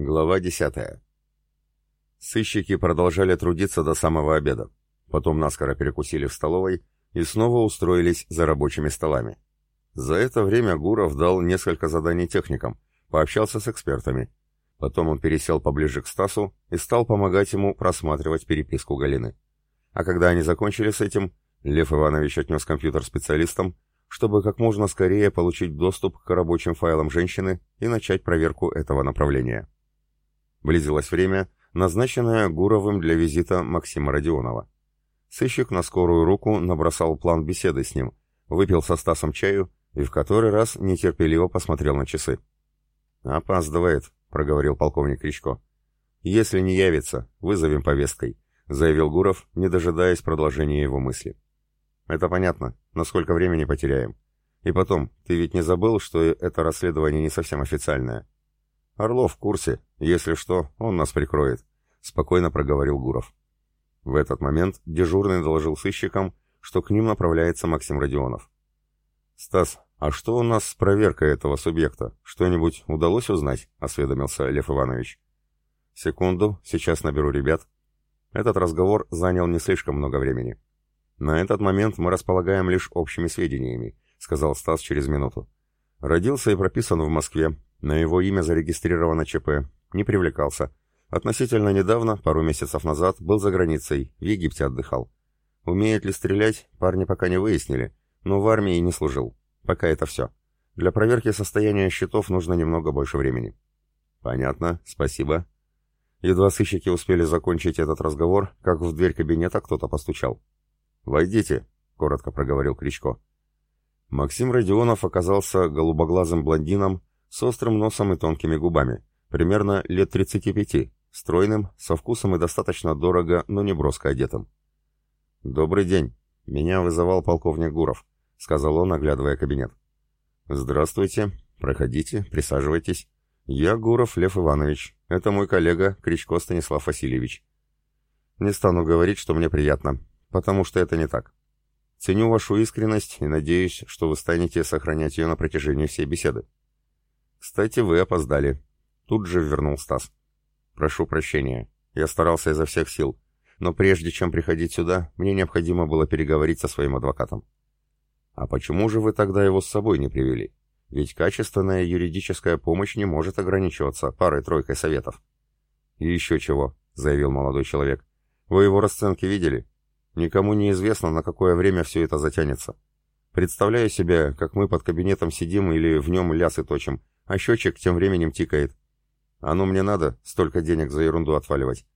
Глава 10. Сыщики продолжали трудиться до самого обеда. Потом наскоро перекусили в столовой и снова устроились за рабочими столами. За это время Гуров дал несколько заданий техникам, пообщался с экспертами. Потом он пересел поближе к Стасу и стал помогать ему просматривать переписку Галины. А когда они закончили с этим, Лев Иванович отнес компьютер специалистам, чтобы как можно скорее получить доступ к рабочим файлам женщины и начать проверку этого направления. Близилось время, назначенное Гуровым для визита Максима Родионова. Сыщик на скорую руку набросал план беседы с ним, выпил со Стасом чаю и в который раз нетерпеливо посмотрел на часы. «Опаздывает», — проговорил полковник Кричко. «Если не явится, вызовем повесткой», — заявил Гуров, не дожидаясь продолжения его мысли. «Это понятно. Но сколько времени потеряем? И потом, ты ведь не забыл, что это расследование не совсем официальное?» «Орлов в курсе. Если что, он нас прикроет», — спокойно проговорил Гуров. В этот момент дежурный доложил сыщикам, что к ним направляется Максим Родионов. «Стас, а что у нас с проверкой этого субъекта? Что-нибудь удалось узнать?» — осведомился Лев Иванович. «Секунду, сейчас наберу ребят». Этот разговор занял не слишком много времени. «На этот момент мы располагаем лишь общими сведениями», — сказал Стас через минуту. «Родился и прописан в Москве, на его имя зарегистрировано ЧП. Не привлекался. Относительно недавно, пару месяцев назад, был за границей, в Египте отдыхал. Умеет ли стрелять, парни пока не выяснили, но в армии не служил. Пока это все. Для проверки состояния счетов нужно немного больше времени. Понятно, спасибо. Едва сыщики успели закончить этот разговор, как в дверь кабинета кто-то постучал. «Войдите», — коротко проговорил Кричко. Максим Родионов оказался голубоглазым блондином с острым носом и тонкими губами, примерно лет 35, стройным, со вкусом и достаточно дорого, но не броско одетым. «Добрый день. Меня вызывал полковник Гуров», — сказал он, оглядывая кабинет. «Здравствуйте. Проходите, присаживайтесь. Я Гуров Лев Иванович. Это мой коллега Кричко Станислав Васильевич. Не стану говорить, что мне приятно, потому что это не так. Ценю вашу искренность и надеюсь, что вы станете сохранять ее на протяжении всей беседы. «Кстати, вы опоздали». Тут же вернул Стас. «Прошу прощения. Я старался изо всех сил. Но прежде чем приходить сюда, мне необходимо было переговорить со своим адвокатом». «А почему же вы тогда его с собой не привели? Ведь качественная юридическая помощь не может ограничиваться парой-тройкой советов». «И еще чего», — заявил молодой человек. «Вы его расценки видели? Никому не известно, на какое время все это затянется. Представляю себе, как мы под кабинетом сидим или в нем лясы точим, а счетчик тем временем тикает. Оно мне надо, столько денег за ерунду отваливать.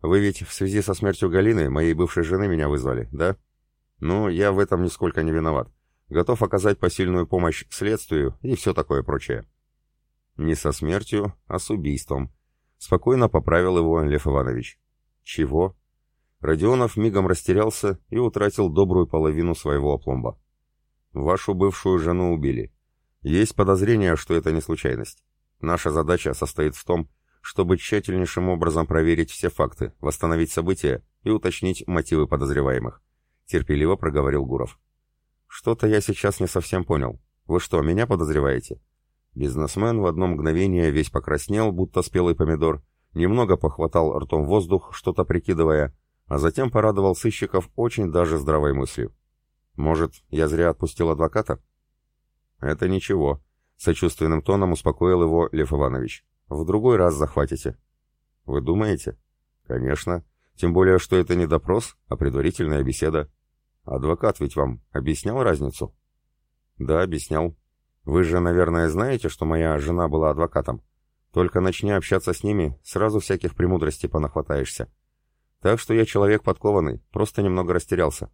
Вы ведь в связи со смертью Галины, моей бывшей жены, меня вызвали, да? Ну, я в этом нисколько не виноват. Готов оказать посильную помощь следствию и все такое прочее. Не со смертью, а с убийством. Спокойно поправил его Лев Иванович. Чего? Родионов мигом растерялся и утратил добрую половину своего опломба. Вашу бывшую жену убили. Есть подозрение, что это не случайность. Наша задача состоит в том, чтобы тщательнейшим образом проверить все факты, восстановить события и уточнить мотивы подозреваемых. Терпеливо проговорил Гуров. Что-то я сейчас не совсем понял. Вы что, меня подозреваете? Бизнесмен в одно мгновение весь покраснел, будто спелый помидор, немного похватал ртом воздух, что-то прикидывая, а затем порадовал сыщиков очень даже здравой мыслью. Может, я зря отпустил адвоката? «Это ничего», — сочувственным тоном успокоил его Лев Иванович. «В другой раз захватите». «Вы думаете?» «Конечно. Тем более, что это не допрос, а предварительная беседа. Адвокат ведь вам объяснял разницу?» «Да, объяснял. Вы же, наверное, знаете, что моя жена была адвокатом. Только начни общаться с ними, сразу всяких премудростей понахватаешься. Так что я человек подкованный, просто немного растерялся.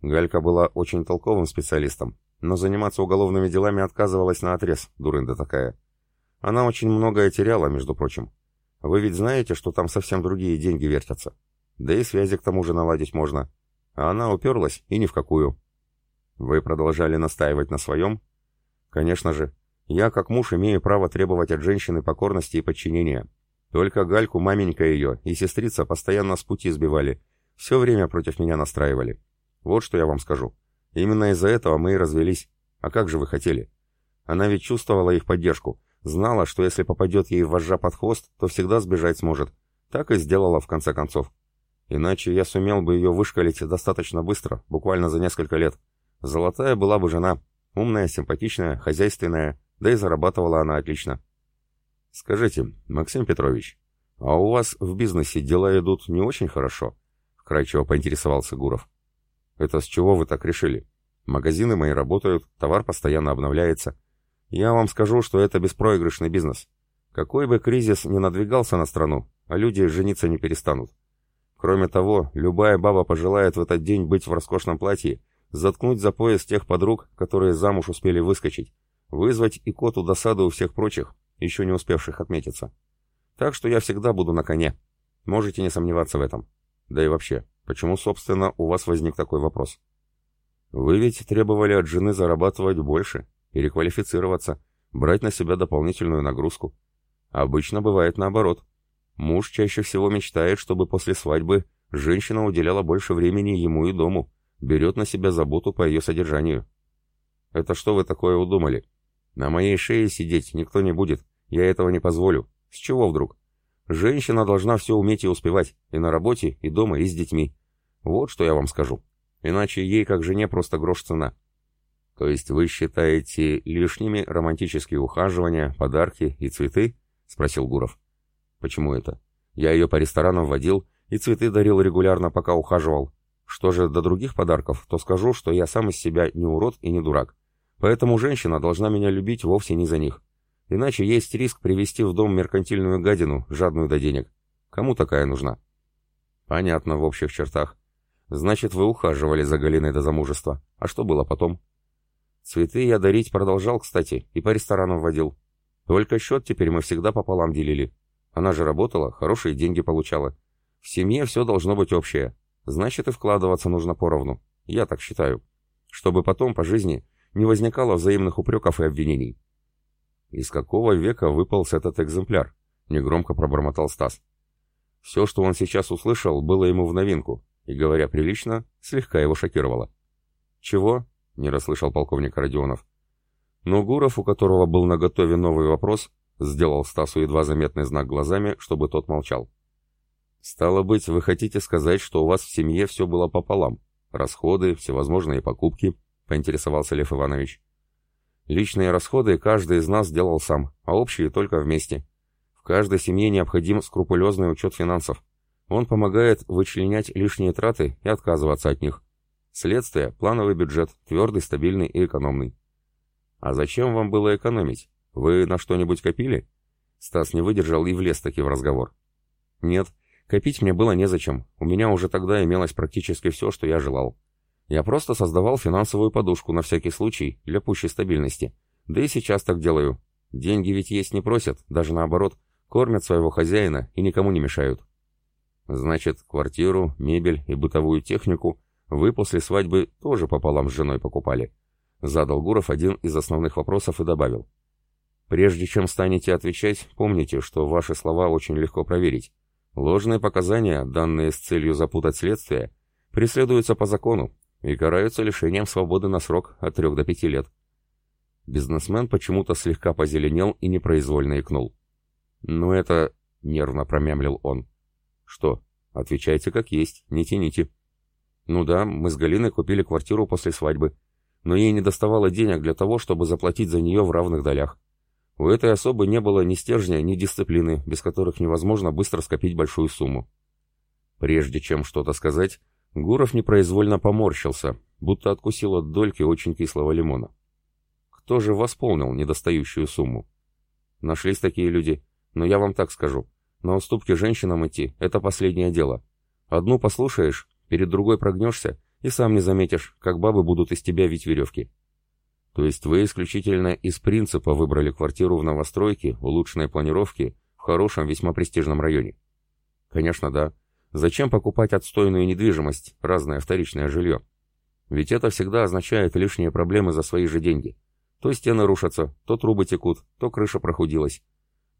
Галька была очень толковым специалистом, но заниматься уголовными делами отказывалась на отрез, дурында такая. Она очень многое теряла, между прочим. Вы ведь знаете, что там совсем другие деньги вертятся. Да и связи к тому же наладить можно. А она уперлась и ни в какую. Вы продолжали настаивать на своем? Конечно же. Я, как муж, имею право требовать от женщины покорности и подчинения. Только Гальку, маменька ее, и сестрица постоянно с пути сбивали. Все время против меня настраивали. Вот что я вам скажу. Именно из-за этого мы и развелись. А как же вы хотели? Она ведь чувствовала их поддержку, Знала, что если попадет ей вожжа под хвост, то всегда сбежать сможет. Так и сделала в конце концов. Иначе я сумел бы ее вышкалить достаточно быстро, буквально за несколько лет. Золотая была бы жена. Умная, симпатичная, хозяйственная, да и зарабатывала она отлично. Скажите, Максим Петрович, а у вас в бизнесе дела идут не очень хорошо? Вкратчиво поинтересовался Гуров. Это с чего вы так решили? Магазины мои работают, товар постоянно обновляется. Я вам скажу, что это беспроигрышный бизнес. Какой бы кризис ни надвигался на страну, а люди жениться не перестанут. Кроме того, любая баба пожелает в этот день быть в роскошном платье, заткнуть за пояс тех подруг, которые замуж успели выскочить, вызвать икоту досаду у всех прочих, еще не успевших отметиться. Так что я всегда буду на коне. Можете не сомневаться в этом. Да и вообще, почему, собственно, у вас возник такой вопрос? Вы ведь требовали от жены зарабатывать больше, переквалифицироваться, брать на себя дополнительную нагрузку. Обычно бывает наоборот. Муж чаще всего мечтает, чтобы после свадьбы женщина уделяла больше времени ему и дому, берет на себя заботу по ее содержанию. Это что вы такое удумали? На моей шее сидеть никто не будет, я этого не позволю. С чего вдруг? Женщина должна все уметь и успевать, и на работе, и дома, и с детьми. Вот что я вам скажу. Иначе ей, как жене, просто грош цена. То есть вы считаете лишними романтические ухаживания, подарки и цветы? Спросил Гуров. Почему это? Я ее по ресторанам водил и цветы дарил регулярно, пока ухаживал. Что же до других подарков, то скажу, что я сам из себя не урод и не дурак. Поэтому женщина должна меня любить вовсе не за них. Иначе есть риск привести в дом меркантильную гадину, жадную до денег. Кому такая нужна? Понятно в общих чертах. Значит, вы ухаживали за Галиной до замужества. А что было потом? Цветы я дарить продолжал, кстати, и по ресторанам водил. Только счет теперь мы всегда пополам делили. Она же работала, хорошие деньги получала. В семье все должно быть общее. Значит, и вкладываться нужно поровну. Я так считаю. Чтобы потом по жизни не возникало взаимных упреков и обвинений. «Из какого века выполз этот экземпляр?» — негромко пробормотал Стас. Все, что он сейчас услышал, было ему в новинку, и, говоря прилично, слегка его шокировало. «Чего?» — не расслышал полковник Родионов. Но Гуров, у которого был наготове новый вопрос, Сделал Стасу едва заметный знак глазами, чтобы тот молчал. «Стало быть, вы хотите сказать, что у вас в семье все было пополам? Расходы, всевозможные покупки?» — поинтересовался Лев Иванович. «Личные расходы каждый из нас делал сам, а общие только вместе. В каждой семье необходим скрупулезный учет финансов. Он помогает вычленять лишние траты и отказываться от них. Следствие – плановый бюджет, твердый, стабильный и экономный. А зачем вам было экономить? «Вы на что-нибудь копили?» Стас не выдержал и влез таки в разговор. «Нет, копить мне было незачем. У меня уже тогда имелось практически все, что я желал. Я просто создавал финансовую подушку на всякий случай, для пущей стабильности. Да и сейчас так делаю. Деньги ведь есть не просят, даже наоборот, кормят своего хозяина и никому не мешают». «Значит, квартиру, мебель и бытовую технику вы после свадьбы тоже пополам с женой покупали?» Задал Гуров один из основных вопросов и добавил. Прежде чем станете отвечать, помните, что ваши слова очень легко проверить. Ложные показания, данные с целью запутать следствие, преследуются по закону и караются лишением свободы на срок от 3 до 5 лет. Бизнесмен почему-то слегка позеленел и непроизвольно икнул. «Ну это...» — нервно промямлил он. «Что? Отвечайте как есть, не тяните». «Ну да, мы с Галиной купили квартиру после свадьбы, но ей не доставало денег для того, чтобы заплатить за нее в равных долях. У этой особы не было ни стержня, ни дисциплины, без которых невозможно быстро скопить большую сумму. Прежде чем что-то сказать, Гуров непроизвольно поморщился, будто откусил от дольки очень кислого лимона. Кто же восполнил недостающую сумму? Нашлись такие люди, но я вам так скажу. На уступки женщинам идти — это последнее дело. Одну послушаешь, перед другой прогнешься, и сам не заметишь, как бабы будут из тебя вить веревки. То есть вы исключительно из принципа выбрали квартиру в новостройке, улучшенной планировке, в хорошем, весьма престижном районе? Конечно, да. Зачем покупать отстойную недвижимость, разное вторичное жилье? Ведь это всегда означает лишние проблемы за свои же деньги. То стены рушатся, то трубы текут, то крыша прохудилась.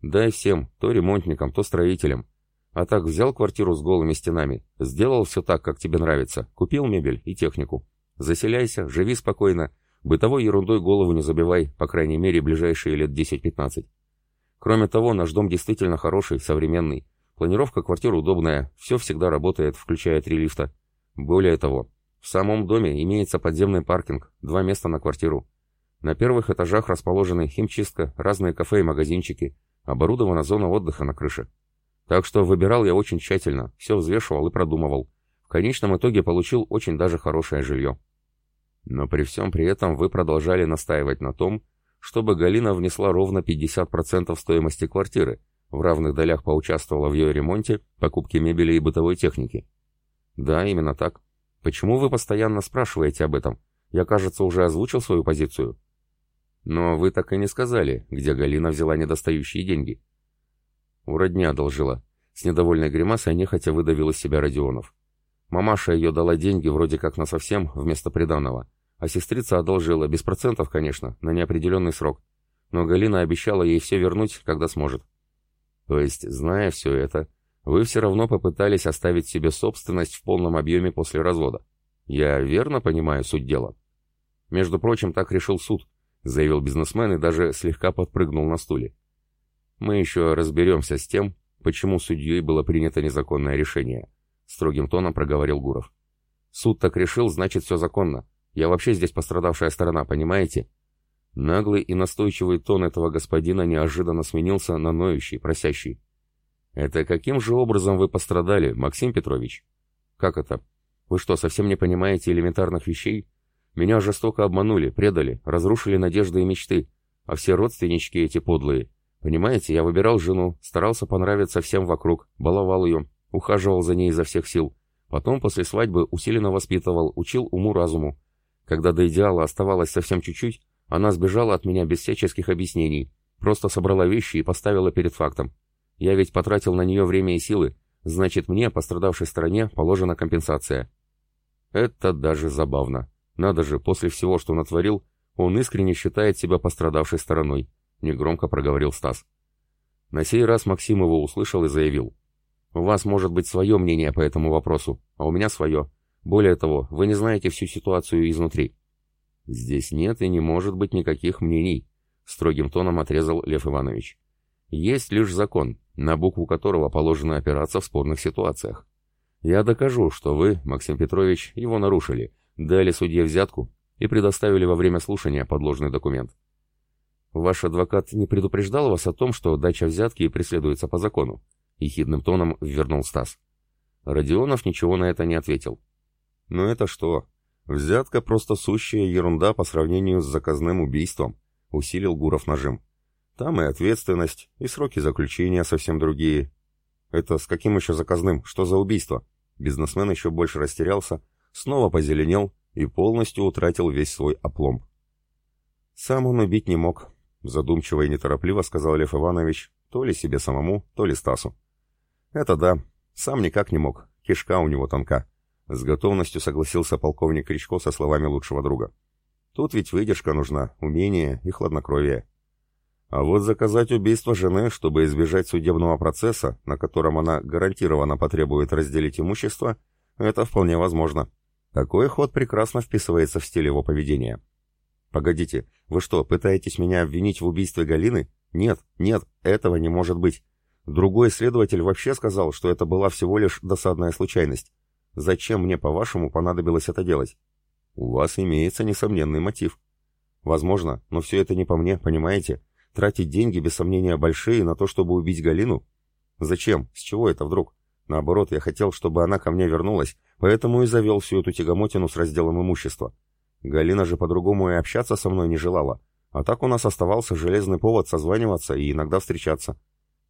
Дай всем, то ремонтникам, то строителям. А так взял квартиру с голыми стенами, сделал все так, как тебе нравится, купил мебель и технику. Заселяйся, живи спокойно, Бытовой ерундой голову не забивай, по крайней мере, ближайшие лет 10-15. Кроме того, наш дом действительно хороший, современный. Планировка квартир удобная, все всегда работает, включая три лифта. Более того, в самом доме имеется подземный паркинг, два места на квартиру. На первых этажах расположены химчистка, разные кафе и магазинчики, оборудована зона отдыха на крыше. Так что выбирал я очень тщательно, все взвешивал и продумывал. В конечном итоге получил очень даже хорошее жилье. Но при всем при этом вы продолжали настаивать на том, чтобы Галина внесла ровно 50% стоимости квартиры, в равных долях поучаствовала в ее ремонте, покупке мебели и бытовой техники. Да, именно так. Почему вы постоянно спрашиваете об этом? Я, кажется, уже озвучил свою позицию. Но вы так и не сказали, где Галина взяла недостающие деньги. У родни одолжила. С недовольной гримасой нехотя выдавил из себя Родионов. Мамаша ее дала деньги вроде как на совсем вместо приданного. А сестрица одолжила, без процентов, конечно, на неопределенный срок. Но Галина обещала ей все вернуть, когда сможет. То есть, зная все это, вы все равно попытались оставить себе собственность в полном объеме после развода. Я верно понимаю суть дела? Между прочим, так решил суд, заявил бизнесмен и даже слегка подпрыгнул на стуле. Мы еще разберемся с тем, почему судьей было принято незаконное решение, строгим тоном проговорил Гуров. Суд так решил, значит, все законно. Я вообще здесь пострадавшая сторона, понимаете? Наглый и настойчивый тон этого господина неожиданно сменился на ноющий, просящий. «Это каким же образом вы пострадали, Максим Петрович?» «Как это? Вы что, совсем не понимаете элементарных вещей? Меня жестоко обманули, предали, разрушили надежды и мечты, а все родственнички эти подлые. Понимаете, я выбирал жену, старался понравиться всем вокруг, баловал ее, ухаживал за ней изо всех сил. Потом после свадьбы усиленно воспитывал, учил уму-разуму. Когда до идеала оставалось совсем чуть-чуть, она сбежала от меня без всяческих объяснений, просто собрала вещи и поставила перед фактом. Я ведь потратил на нее время и силы, значит мне, пострадавшей стороне, положена компенсация. Это даже забавно. Надо же, после всего, что натворил, он искренне считает себя пострадавшей стороной, негромко проговорил Стас. На сей раз Максим его услышал и заявил. «У вас может быть свое мнение по этому вопросу, а у меня свое. Более того, вы не знаете всю ситуацию изнутри». «Здесь нет и не может быть никаких мнений», — строгим тоном отрезал Лев Иванович. «Есть лишь закон, на букву которого положено опираться в спорных ситуациях. Я докажу, что вы, Максим Петрович, его нарушили, дали судье взятку и предоставили во время слушания подложный документ. Ваш адвокат не предупреждал вас о том, что дача взятки преследуется по закону?» — ехидным тоном вернул Стас. Родионов ничего на это не ответил. «Ну это что? Взятка просто сущая ерунда по сравнению с заказным убийством», — усилил Гуров нажим. «Там и ответственность, и сроки заключения совсем другие». «Это с каким еще заказным? Что за убийство?» Бизнесмен еще больше растерялся, снова позеленел и полностью утратил весь свой опломб. «Сам он убить не мог», — задумчиво и неторопливо сказал Лев Иванович, то ли себе самому, то ли Стасу. «Это да, сам никак не мог, кишка у него тонка». С готовностью согласился полковник Кричко со словами лучшего друга. Тут ведь выдержка нужна, умение и хладнокровие. А вот заказать убийство жены, чтобы избежать судебного процесса, на котором она гарантированно потребует разделить имущество, это вполне возможно. Такой ход прекрасно вписывается в стиль его поведения. «Погодите, вы что, пытаетесь меня обвинить в убийстве Галины? Нет, нет, этого не может быть. Другой следователь вообще сказал, что это была всего лишь досадная случайность. Зачем мне, по-вашему, понадобилось это делать? У вас имеется несомненный мотив. Возможно, но все это не по мне, понимаете? Тратить деньги, без сомнения, большие на то, чтобы убить Галину? Зачем? С чего это вдруг? Наоборот, я хотел, чтобы она ко мне вернулась, поэтому и завел всю эту тягомотину с разделом имущества. Галина же по-другому и общаться со мной не желала. А так у нас оставался железный повод созваниваться и иногда встречаться.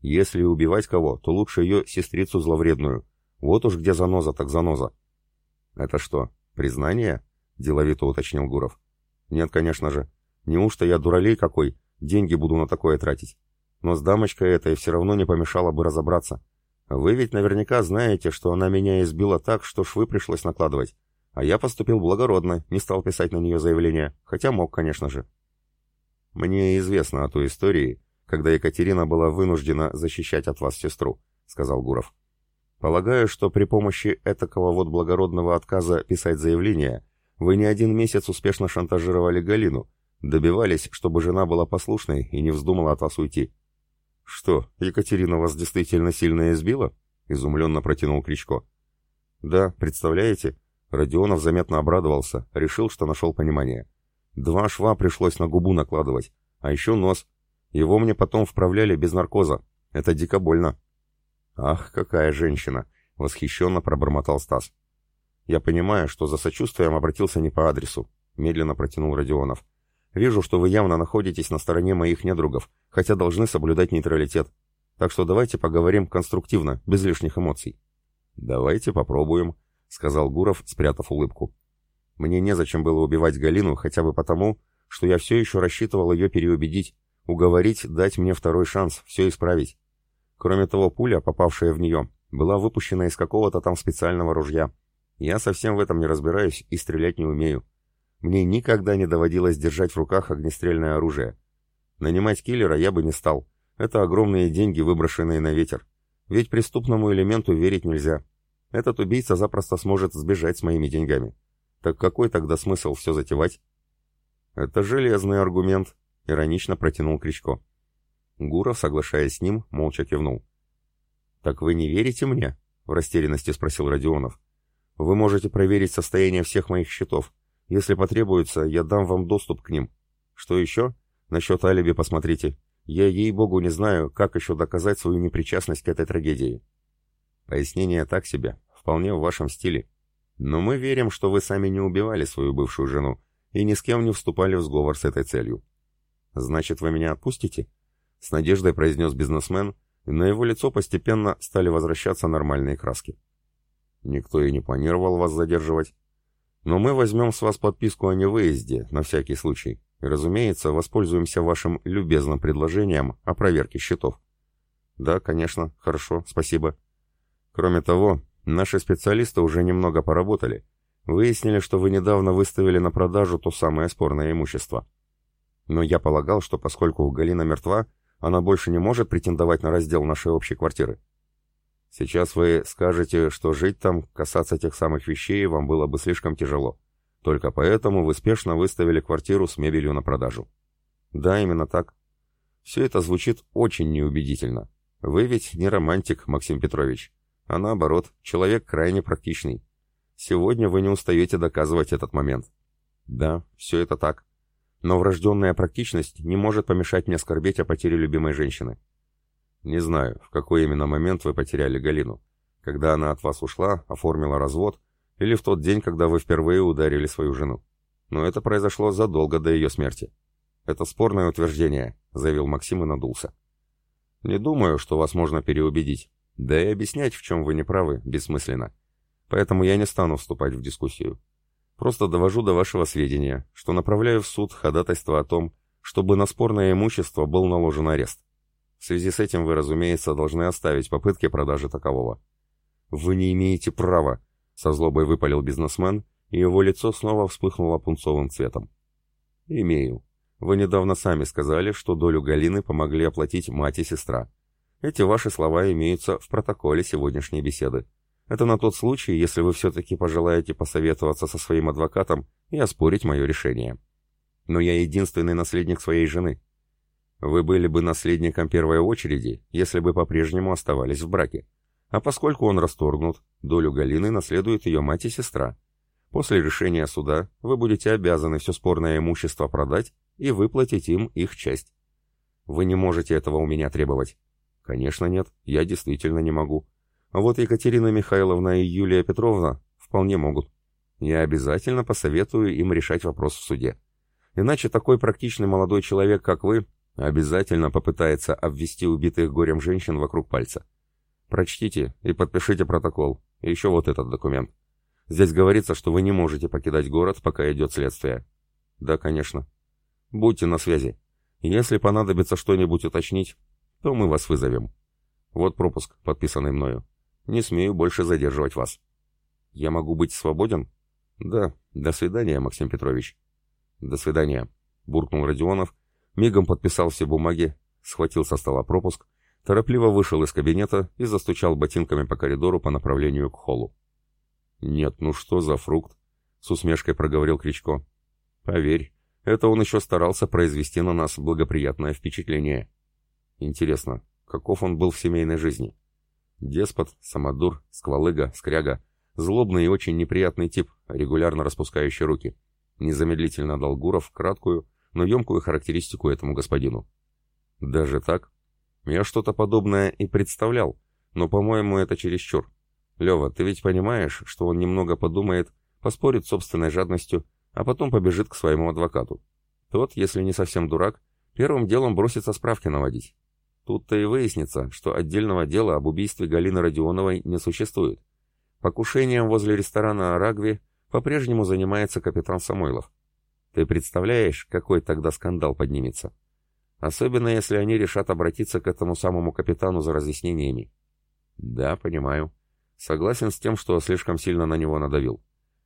Если убивать кого, то лучше ее сестрицу зловредную. Вот уж где заноза, так заноза. Это что, признание? Деловито уточнил Гуров. Нет, конечно же. Неужто я дуралей какой, деньги буду на такое тратить? Но с дамочкой этой все равно не помешало бы разобраться. Вы ведь наверняка знаете, что она меня избила так, что швы пришлось накладывать. А я поступил благородно, не стал писать на нее заявление, хотя мог, конечно же. Мне известно о той истории, когда Екатерина была вынуждена защищать от вас сестру, сказал Гуров. Полагаю, что при помощи этакого вот благородного отказа писать заявление вы не один месяц успешно шантажировали Галину, добивались, чтобы жена была послушной и не вздумала от вас уйти. «Что, Екатерина вас действительно сильно избила?» — изумленно протянул Кричко. «Да, представляете?» Родионов заметно обрадовался, решил, что нашел понимание. «Два шва пришлось на губу накладывать, а еще нос. Его мне потом вправляли без наркоза. Это дико больно». «Ах, какая женщина!» — восхищенно пробормотал Стас. «Я понимаю, что за сочувствием обратился не по адресу», — медленно протянул Родионов. Вижу, что вы явно находитесь на стороне моих недругов, хотя должны соблюдать нейтралитет. Так что давайте поговорим конструктивно, без лишних эмоций». «Давайте попробуем», — сказал Гуров, спрятав улыбку. «Мне незачем было убивать Галину хотя бы потому, что я все еще рассчитывал ее переубедить, уговорить дать мне второй шанс, все исправить. Кроме того, пуля, попавшая в нее, была выпущена из какого-то там специального ружья. Я совсем в этом не разбираюсь и стрелять не умею. Мне никогда не доводилось держать в руках огнестрельное оружие. Нанимать киллера я бы не стал. Это огромные деньги, выброшенные на ветер. Ведь преступному элементу верить нельзя. Этот убийца запросто сможет сбежать с моими деньгами. Так какой тогда смысл все затевать? Это железный аргумент, иронично протянул Кричко. Гуров, соглашаясь с ним, молча кивнул. «Так вы не верите мне?» — в растерянности спросил Родионов. «Вы можете проверить состояние всех моих счетов. Если потребуется, я дам вам доступ к ним. Что еще? Насчет алиби посмотрите. Я, ей-богу, не знаю, как еще доказать свою непричастность к этой трагедии. Пояснение так себе, вполне в вашем стиле. Но мы верим, что вы сами не убивали свою бывшую жену и ни с кем не вступали в сговор с этой целью. Значит, вы меня отпустите? С надеждой произнес бизнесмен, и на его лицо постепенно стали возвращаться нормальные краски. Никто и не планировал вас задерживать. Но мы возьмем с вас подписку о невыезде, на всякий случай. И, разумеется, воспользуемся вашим любезным предложением о проверке счетов. Да, конечно, хорошо, спасибо. Кроме того, наши специалисты уже немного поработали. Выяснили, что вы недавно выставили на продажу то самое спорное имущество. Но я полагал, что поскольку Галина мертва, она больше не может претендовать на раздел нашей общей квартиры. Сейчас вы скажете, что жить там, касаться тех самых вещей вам было бы слишком тяжело. Только поэтому вы спешно выставили квартиру с мебелью на продажу. Да, именно так. Все это звучит очень неубедительно. Вы ведь не романтик, Максим Петрович, а наоборот, человек крайне практичный. Сегодня вы не устаете доказывать этот момент. Да, все это так. Но врожденная практичность не может помешать мне скорбеть о потере любимой женщины. Не знаю, в какой именно момент вы потеряли Галину. Когда она от вас ушла, оформила развод, или в тот день, когда вы впервые ударили свою жену. Но это произошло задолго до ее смерти. Это спорное утверждение, заявил Максим и надулся. Не думаю, что вас можно переубедить. Да и объяснять, в чем вы не правы, бессмысленно. Поэтому я не стану вступать в дискуссию. Просто довожу до вашего сведения, что направляю в суд ходатайство о том, чтобы на спорное имущество был наложен арест. В связи с этим вы, разумеется, должны оставить попытки продажи такового. Вы не имеете права, со злобой выпалил бизнесмен, и его лицо снова вспыхнуло пунцовым цветом. Имею. Вы недавно сами сказали, что долю Галины помогли оплатить мать и сестра. Эти ваши слова имеются в протоколе сегодняшней беседы. Это на тот случай, если вы все-таки пожелаете посоветоваться со своим адвокатом и оспорить мое решение. Но я единственный наследник своей жены. Вы были бы наследником первой очереди, если бы по-прежнему оставались в браке. А поскольку он расторгнут, долю Галины наследует ее мать и сестра. После решения суда вы будете обязаны все спорное имущество продать и выплатить им их часть. Вы не можете этого у меня требовать. Конечно нет, я действительно не могу. А вот Екатерина Михайловна и Юлия Петровна вполне могут. Я обязательно посоветую им решать вопрос в суде. Иначе такой практичный молодой человек, как вы, Обязательно попытается обвести убитых горем женщин вокруг пальца. Прочтите и подпишите протокол. И еще вот этот документ. Здесь говорится, что вы не можете покидать город, пока идет следствие. Да, конечно. Будьте на связи. Если понадобится что-нибудь уточнить, то мы вас вызовем. Вот пропуск, подписанный мною. Не смею больше задерживать вас. Я могу быть свободен? Да. До свидания, Максим Петрович. До свидания, буркнул Родионов Мигом подписал все бумаги, схватил со стола пропуск, торопливо вышел из кабинета и застучал ботинками по коридору по направлению к холлу. «Нет, ну что за фрукт?» — с усмешкой проговорил Кричко. «Поверь, это он еще старался произвести на нас благоприятное впечатление. Интересно, каков он был в семейной жизни. Деспот, самодур, сквалыга, скряга, злобный и очень неприятный тип, регулярно распускающий руки. Незамедлительно дал Гуров краткую, но емкую характеристику этому господину. Даже так? Я что-то подобное и представлял, но, по-моему, это чересчур. Лева, ты ведь понимаешь, что он немного подумает, поспорит с собственной жадностью, а потом побежит к своему адвокату. Тот, если не совсем дурак, первым делом бросится справки наводить. Тут-то и выяснится, что отдельного дела об убийстве Галины Родионовой не существует. Покушением возле ресторана «Рагви» по-прежнему занимается капитан Самойлов. Ты представляешь, какой тогда скандал поднимется? Особенно, если они решат обратиться к этому самому капитану за разъяснениями. Да, понимаю. Согласен с тем, что слишком сильно на него надавил.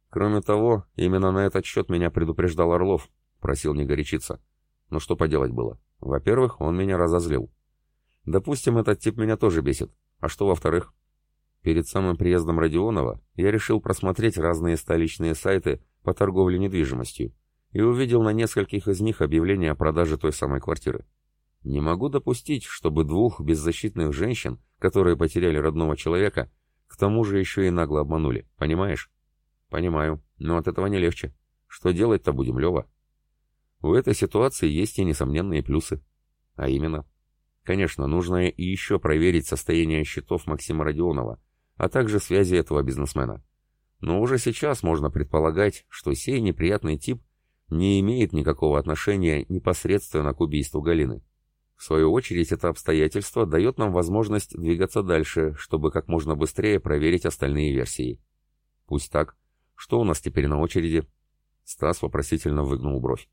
Кроме того, именно на этот счет меня предупреждал Орлов, просил не горячиться. Но что поделать было? Во-первых, он меня разозлил. Допустим, этот тип меня тоже бесит. А что во-вторых? Перед самым приездом Родионова я решил просмотреть разные столичные сайты по торговле недвижимостью и увидел на нескольких из них объявление о продаже той самой квартиры. Не могу допустить, чтобы двух беззащитных женщин, которые потеряли родного человека, к тому же еще и нагло обманули, понимаешь? Понимаю, но от этого не легче. Что делать-то будем, Лева? У этой ситуации есть и несомненные плюсы. А именно, конечно, нужно и еще проверить состояние счетов Максима Родионова, а также связи этого бизнесмена. Но уже сейчас можно предполагать, что сей неприятный тип не имеет никакого отношения непосредственно к убийству Галины. В свою очередь, это обстоятельство дает нам возможность двигаться дальше, чтобы как можно быстрее проверить остальные версии. Пусть так. Что у нас теперь на очереди? Стас вопросительно выгнул бровь.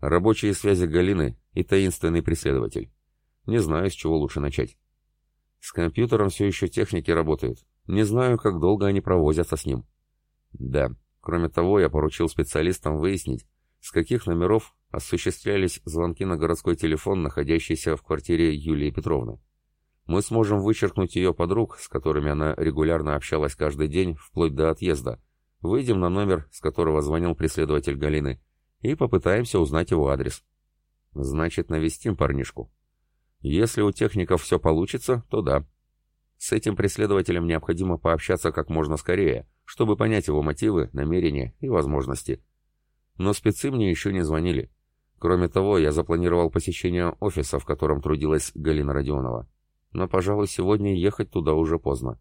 Рабочие связи Галины и таинственный преследователь. Не знаю, с чего лучше начать. С компьютером все еще техники работают. Не знаю, как долго они провозятся с ним. Да, кроме того, я поручил специалистам выяснить, с каких номеров осуществлялись звонки на городской телефон, находящийся в квартире Юлии Петровны. Мы сможем вычеркнуть ее подруг, с которыми она регулярно общалась каждый день, вплоть до отъезда. Выйдем на номер, с которого звонил преследователь Галины, и попытаемся узнать его адрес. Значит, навестим парнишку. Если у техников все получится, то да. С этим преследователем необходимо пообщаться как можно скорее, чтобы понять его мотивы, намерения и возможности. Но спецы мне еще не звонили. Кроме того, я запланировал посещение офиса, в котором трудилась Галина Родионова. Но, пожалуй, сегодня ехать туда уже поздно.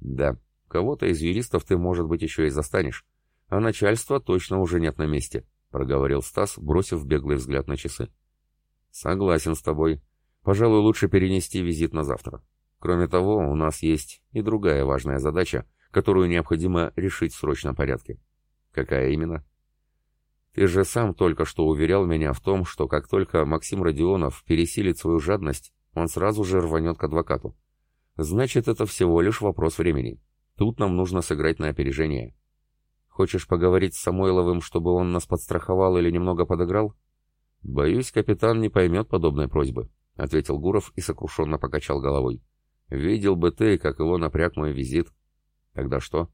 Да, кого-то из юристов ты, может быть, еще и застанешь. А начальства точно уже нет на месте, проговорил Стас, бросив беглый взгляд на часы. Согласен с тобой. Пожалуй, лучше перенести визит на завтра. Кроме того, у нас есть и другая важная задача, которую необходимо решить в срочном порядке. Какая именно? Ты же сам только что уверял меня в том, что как только Максим Родионов пересилит свою жадность, он сразу же рванет к адвокату. Значит, это всего лишь вопрос времени. Тут нам нужно сыграть на опережение. Хочешь поговорить с Самойловым, чтобы он нас подстраховал или немного подыграл? Боюсь, капитан не поймет подобной просьбы, — ответил Гуров и сокрушенно покачал головой. Видел бы ты, как его напряг мой визит. Тогда что?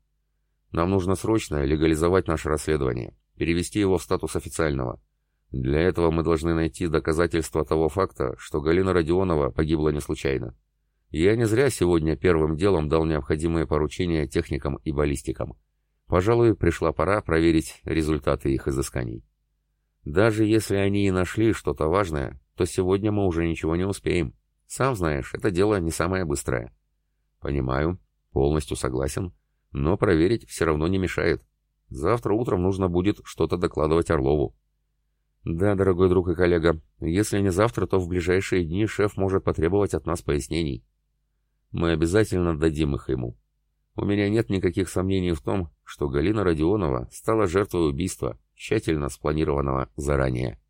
Нам нужно срочно легализовать наше расследование перевести его в статус официального. Для этого мы должны найти доказательства того факта, что Галина Родионова погибла не случайно. Я не зря сегодня первым делом дал необходимые поручения техникам и баллистикам. Пожалуй, пришла пора проверить результаты их изысканий. Даже если они и нашли что-то важное, то сегодня мы уже ничего не успеем. Сам знаешь, это дело не самое быстрое. Понимаю, полностью согласен, но проверить все равно не мешает. Завтра утром нужно будет что-то докладывать Орлову. Да, дорогой друг и коллега, если не завтра, то в ближайшие дни шеф может потребовать от нас пояснений. Мы обязательно дадим их ему. У меня нет никаких сомнений в том, что Галина Родионова стала жертвой убийства, тщательно спланированного заранее.